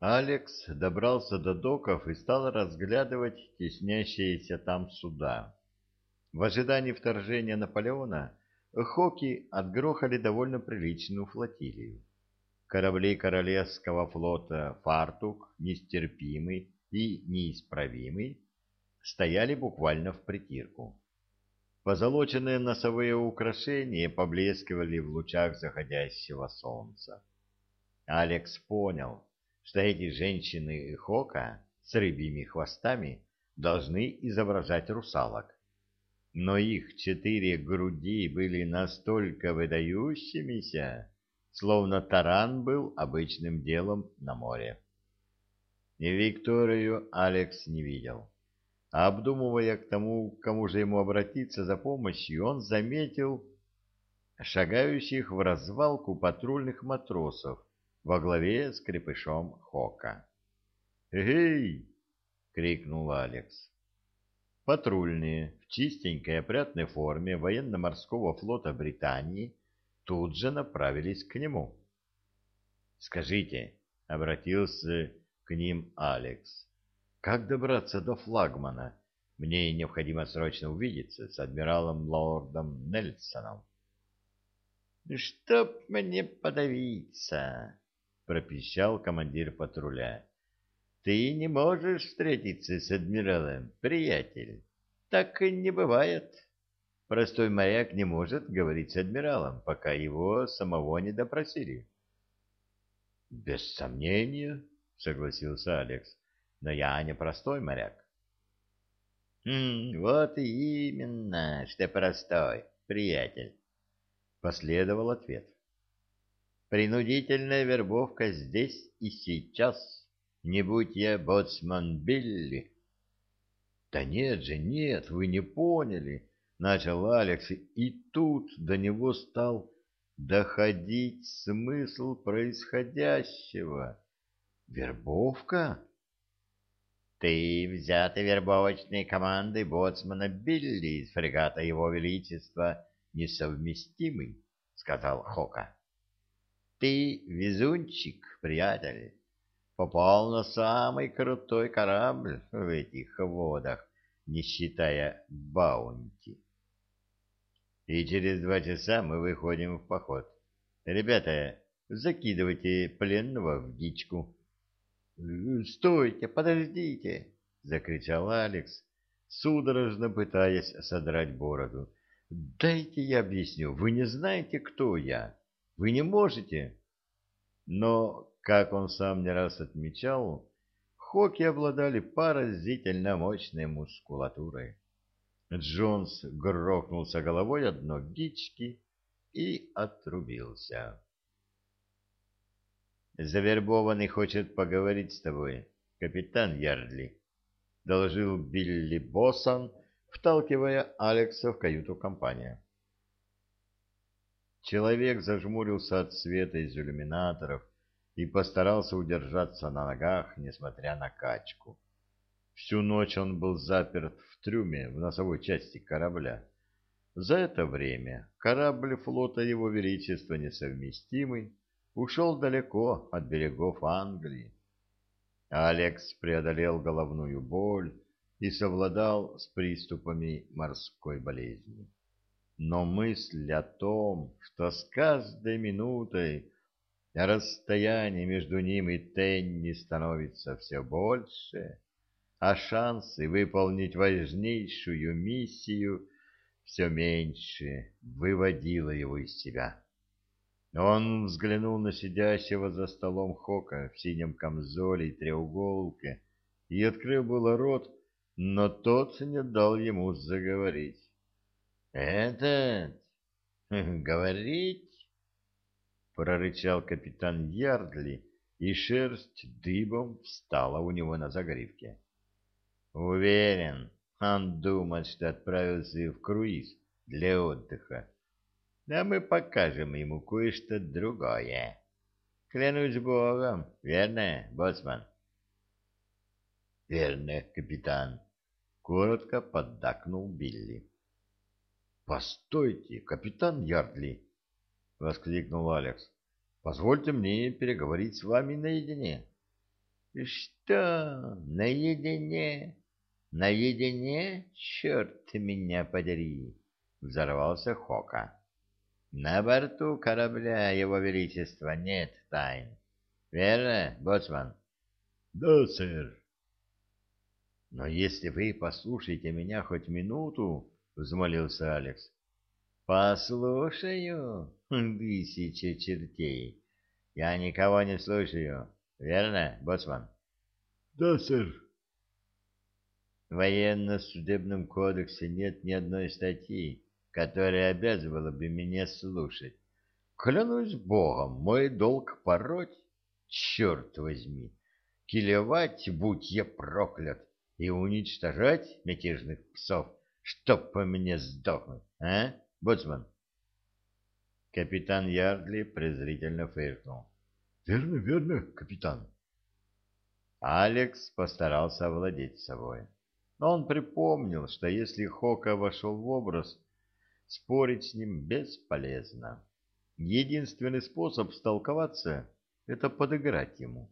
Алекс добрался до доков и стал разглядывать теснящиеся там суда. В ожидании вторжения Наполеона Хоки отгрохали довольно приличную флотилию. Корабли Королевского флота «Фартук», «Нестерпимый» и «Неисправимый» стояли буквально в притирку. Позолоченные носовые украшения поблескивали в лучах заходящего солнца. Алекс понял, что эти женщины Хока с рыбьими хвостами должны изображать русалок. Но их четыре груди были настолько выдающимися, словно таран был обычным делом на море. Викторию Алекс не видел. А обдумывая к тому, к кому же ему обратиться за помощью, он заметил шагающих в развалку патрульных матросов во главе с крепышом Хока. «Эй!» — крикнул Алекс. Патрульные в чистенькой опрятной форме военно-морского флота Британии тут же направились к нему. «Скажите», — обратился к ним Алекс, как добраться до флагмана? Мне необходимо срочно увидеться с адмиралом лордом Нельсоном. — Чтоб мне подавиться, — пропищал командир патруля. — Ты не можешь встретиться с адмиралом, приятель. Так и не бывает. Простой моряк не может говорить с адмиралом, пока его самого не допросили. — Без сомнения, — согласился Алекс но я не простой моряк. «Хм, вот и именно, что простой, приятель», — последовал ответ. «Принудительная вербовка здесь и сейчас, не будь я боцман Билли». «Да нет же, нет, вы не поняли», — начал Алекс, и тут до него стал доходить смысл происходящего. «Вербовка?» Ты, взятый вербовочной командой боцмана Билли из фрегата Его Величества, несовместимый, — сказал Хока. Ты везунчик, приятель, попал на самый крутой корабль в этих водах, не считая баунти. И через два часа мы выходим в поход. Ребята, закидывайте пленного в дичку. «Стойте, подождите!» — закричал Алекс, судорожно пытаясь содрать бороду. «Дайте я объясню. Вы не знаете, кто я. Вы не можете». Но, как он сам не раз отмечал, хоки обладали поразительно мощной мускулатурой. Джонс грохнулся головой о дно гички и отрубился. Завербованный хочет поговорить с тобой, капитан Ярдли, — доложил Билли Боссан, вталкивая Алекса в каюту компании. Человек зажмурился от света из иллюминаторов и постарался удержаться на ногах, несмотря на качку. Всю ночь он был заперт в трюме в носовой части корабля. За это время корабль флота Его Величества несовместимый ушел далеко от берегов Англии. Алекс преодолел головную боль и совладал с приступами морской болезни. Но мысль о том, что с каждой минутой расстояние между ним и Тенни становится все больше, а шансы выполнить важнейшую миссию все меньше, выводила его из себя. Он взглянул на сидящего за столом Хока в синем камзоле и треуголке и открыл было рот, но тот не дал ему заговорить. «Этот? Говорить?» — прорычал капитан Ярдли, и шерсть дыбом встала у него на загривке. «Уверен, он думает, что отправился в круиз для отдыха а мы покажем ему кое-что другое. Клянусь богом, верно, боцман? — Верно, капитан, — коротко поддакнул Билли. — Постойте, капитан Ярдли, — воскликнул Алекс. — Позвольте мне переговорить с вами наедине. Что, наедине? Наедине? Черт меня подери! Взорвался Хока. На борту корабля Его Величества нет тайн. Верно, боцман? Да, сэр. Но если вы послушаете меня хоть минуту, взмолился Алекс. Послушаю, тысяча чертей. Я никого не слушаю. Верно, боцман? Да, сэр. В военно-судебном кодексе нет ни одной статьи, которая обязывала бы меня слушать. Клянусь богом, мой долг пороть, черт возьми, килевать, будь я проклят, и уничтожать мятежных псов, чтоб по мне сдохнуть, а, боцман? Капитан Ярдли презрительно фыркнул. — Верно, верно, капитан. Алекс постарался овладеть собой. Но он припомнил, что если Хока вошел в образ, Спорить с ним бесполезно. Единственный способ столковаться — это подыграть ему.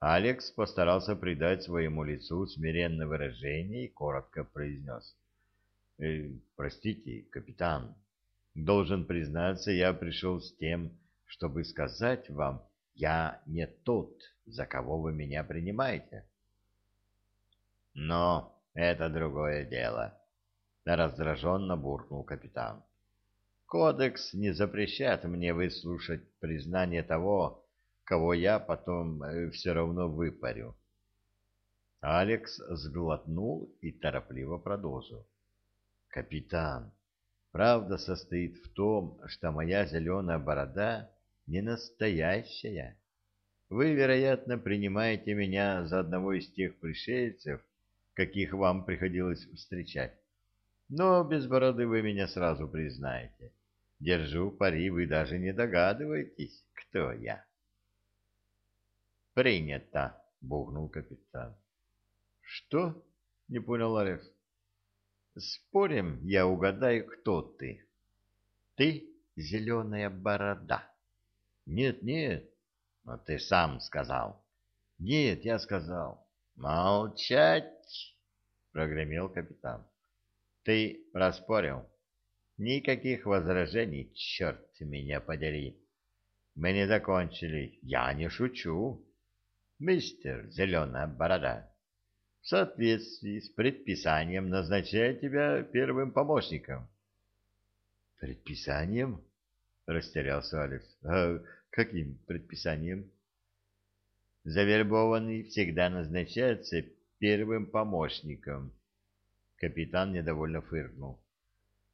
Алекс постарался придать своему лицу смиренное выражение и коротко произнес. «Э, «Простите, капитан, должен признаться, я пришел с тем, чтобы сказать вам, я не тот, за кого вы меня принимаете». «Но это другое дело», — раздраженно буркнул капитан. «Кодекс не запрещает мне выслушать признание того, кого я потом э, все равно выпарю». Алекс сглотнул и торопливо продолжил. «Капитан, правда состоит в том, что моя зеленая борода не настоящая. Вы, вероятно, принимаете меня за одного из тех пришельцев, каких вам приходилось встречать. Но без бороды вы меня сразу признаете. Держу пари, вы даже не догадываетесь, кто я. Принято, бухнул капитан. Что? Не понял Алекс. Спорим, я угадаю, кто ты. Ты зеленая борода. Нет, нет. Но ты сам сказал. Нет, я сказал. Молчать, прогремел капитан. Ты проспорил. Никаких возражений, черт меня подери. Мы не закончили. Я не шучу. Мистер Зеленая Борода, в соответствии с предписанием назначаю тебя первым помощником. Предписанием? Растерялся Алекс. А каким предписанием? Завербованный всегда назначается первым помощником. Капитан недовольно фыркнул.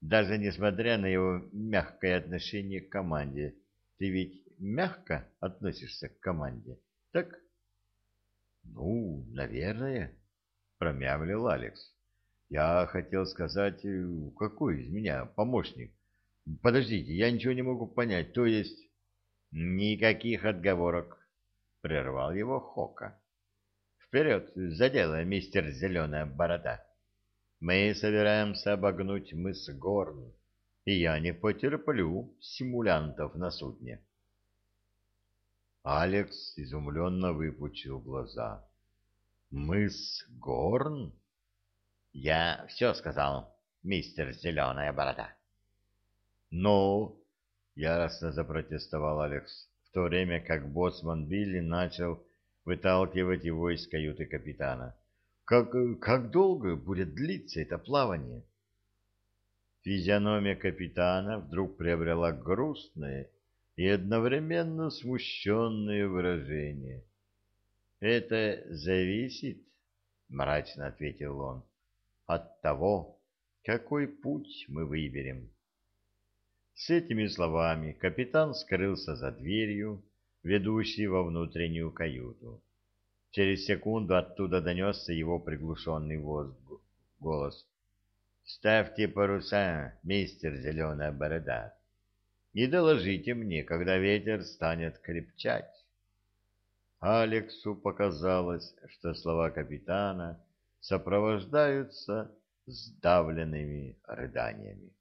Даже несмотря на его мягкое отношение к команде, ты ведь мягко относишься к команде, так? Ну, наверное, промямлил Алекс. Я хотел сказать, какой из меня помощник? Подождите, я ничего не могу понять, то есть... Никаких отговорок, прервал его Хока. Вперед, за дело, мистер Зеленая Борода. Мы собираемся обогнуть мыс Горн, и я не потерплю симулянтов на судне. Алекс изумленно выпучил глаза. «Мыс Горн?» «Я все сказал, мистер Зеленая Борода». «Ну?» — яростно запротестовал Алекс, в то время как боссман Билли начал выталкивать его из каюты капитана. Как, как долго будет длиться это плавание? Физиономия капитана вдруг приобрела грустное и одновременно смущенное выражение. «Это зависит, — мрачно ответил он, — от того, какой путь мы выберем». С этими словами капитан скрылся за дверью, ведущей во внутреннюю каюту. Через секунду оттуда донесся его приглушенный голос. «Ставьте паруса, мистер Зеленая Борода, и доложите мне, когда ветер станет крепчать». Алексу показалось, что слова капитана сопровождаются сдавленными рыданиями.